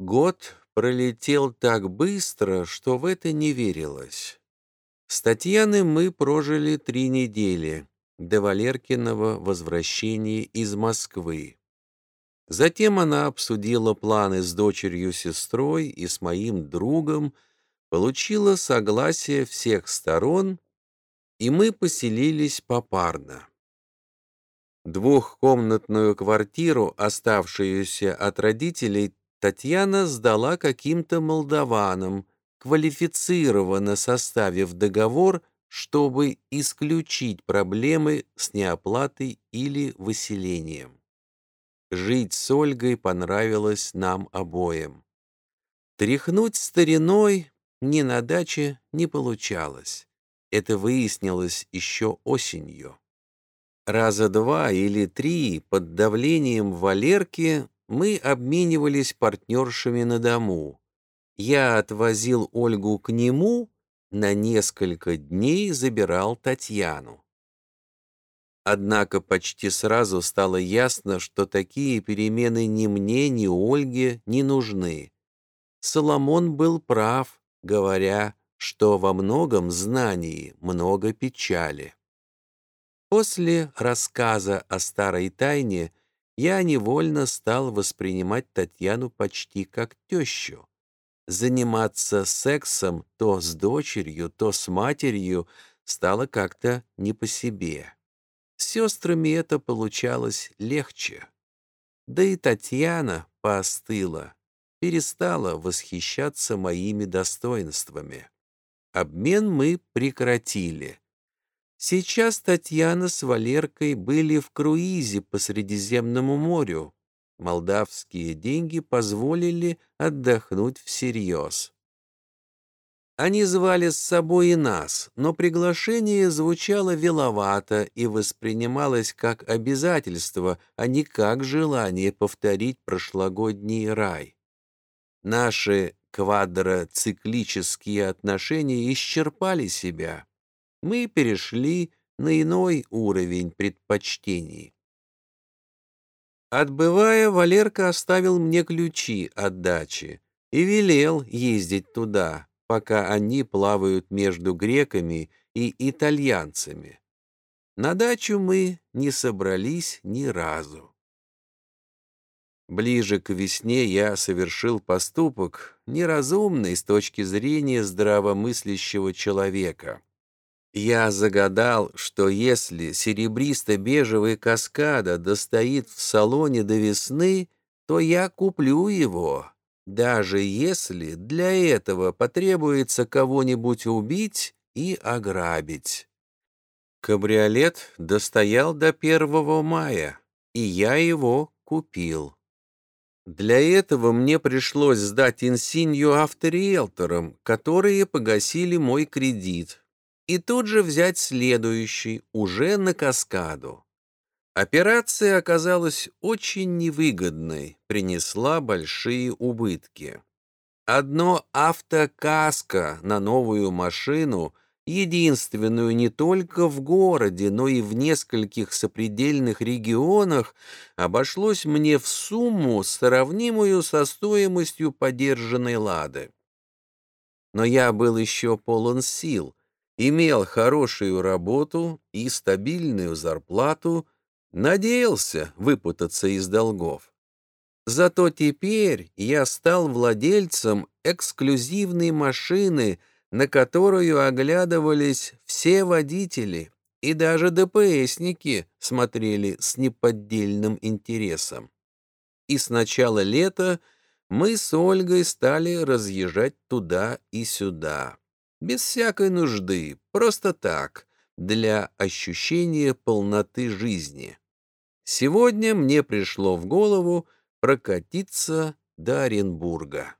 Год пролетел так быстро, что в это не верилось. С Татьяной мы прожили три недели до Валеркиного возвращения из Москвы. Затем она обсудила планы с дочерью-сестрой и с моим другом, получила согласие всех сторон, и мы поселились попарно. Двухкомнатную квартиру, оставшуюся от родителей, Татьяна сдала каким-то молдаванам, квалифицированно составив договор, чтобы исключить проблемы с неоплатой или выселением. Жить с Ольгой понравилось нам обоим. Тряхнуть стариной ни на даче не получалось. Это выяснилось еще осенью. Раза два или три под давлением Валерки мы обменивались партнершами на дому. Я отвозил Ольгу к нему, на несколько дней забирал Татьяну. Однако почти сразу стало ясно, что такие перемены ни мне, ни Ольге не нужны. Соломон был прав, говоря, что во многом знании много печали. После рассказа о старой тайне я невольно стал воспринимать Татьяну почти как тещу. Заниматься сексом то с дочерью, то с матерью стало как-то не по себе. С сестрами это получалось легче. Да и Татьяна поостыла, перестала восхищаться моими достоинствами. Обмен мы прекратили. Сейчас Татьяна с Валеркой были в круизе по Средиземному морю. Молдавские деньги позволили отдохнуть всерьез. Они звали с собой и нас, но приглашение звучало веловато и воспринималось как обязательство, а не как желание повторить прошлогодний рай. Наши квадроциклические отношения исчерпали себя. Мы перешли на иной уровень предпочтений. Отбывая, Валерка оставил мне ключи от дачи и велел ездить туда, пока они плавают между греками и итальянцами. На дачу мы не собрались ни разу. Ближе к весне я совершил поступок, неразумный с точки зрения здравомыслящего человека. Я загадал, что если серебристо-бежевый каскада достоит в салоне до весны, то я куплю его, даже если для этого потребуется кого-нибудь убить и ограбить. Кабриолет достоял до 1 мая, и я его купил. Для этого мне пришлось сдать инсинью авториэлторам, которые погасили мой кредит, и тут же взять следующий, уже на каскаду. Операция оказалась очень невыгодной, принесла большие убытки. Одно автокаско на новую машину, единственную не только в городе, но и в нескольких сопредельных регионах, обошлось мне в сумму, сравнимую со стоимостью подержанной «Лады». Но я был еще полон сил, имел хорошую работу и стабильную зарплату, Надеялся выпутаться из долгов. Зато теперь я стал владельцем эксклюзивной машины, на которую оглядывались все водители, и даже ДПСники смотрели с неподдельным интересом. И с начала лета мы с Ольгой стали разъезжать туда и сюда. Без всякой нужды, просто так, для ощущения полноты жизни. Сегодня мне пришло в голову прокатиться до Оренбурга.